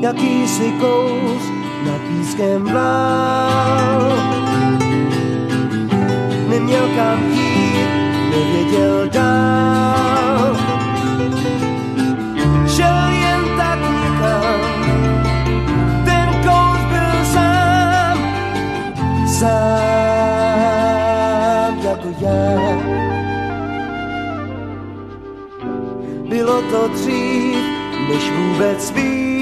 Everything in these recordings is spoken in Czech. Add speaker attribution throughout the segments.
Speaker 1: jakýsi kous na pískem vál. Neměl kam jít, nevěděl dál. Šel jen tak někam, ten kous byl sám, sám jako já. Bylo to dřív, než vůbec vím.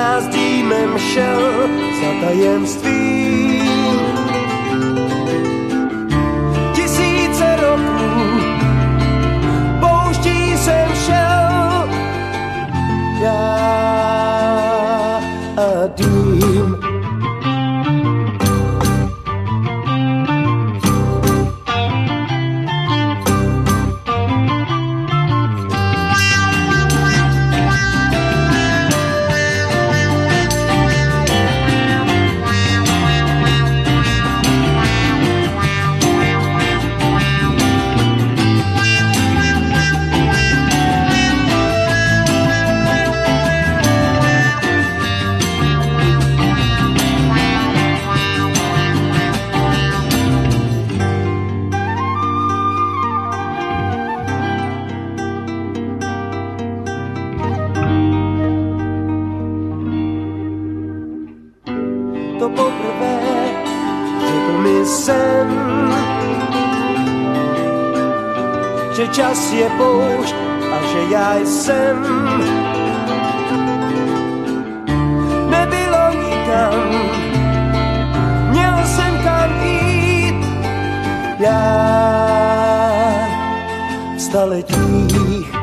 Speaker 1: Já s dýmem šel za tajemstvím. To poprvé řekl mi sen, že čas je poušť a že já jsem. Nebylo nikam, měl jsem kam jít, já v staletí.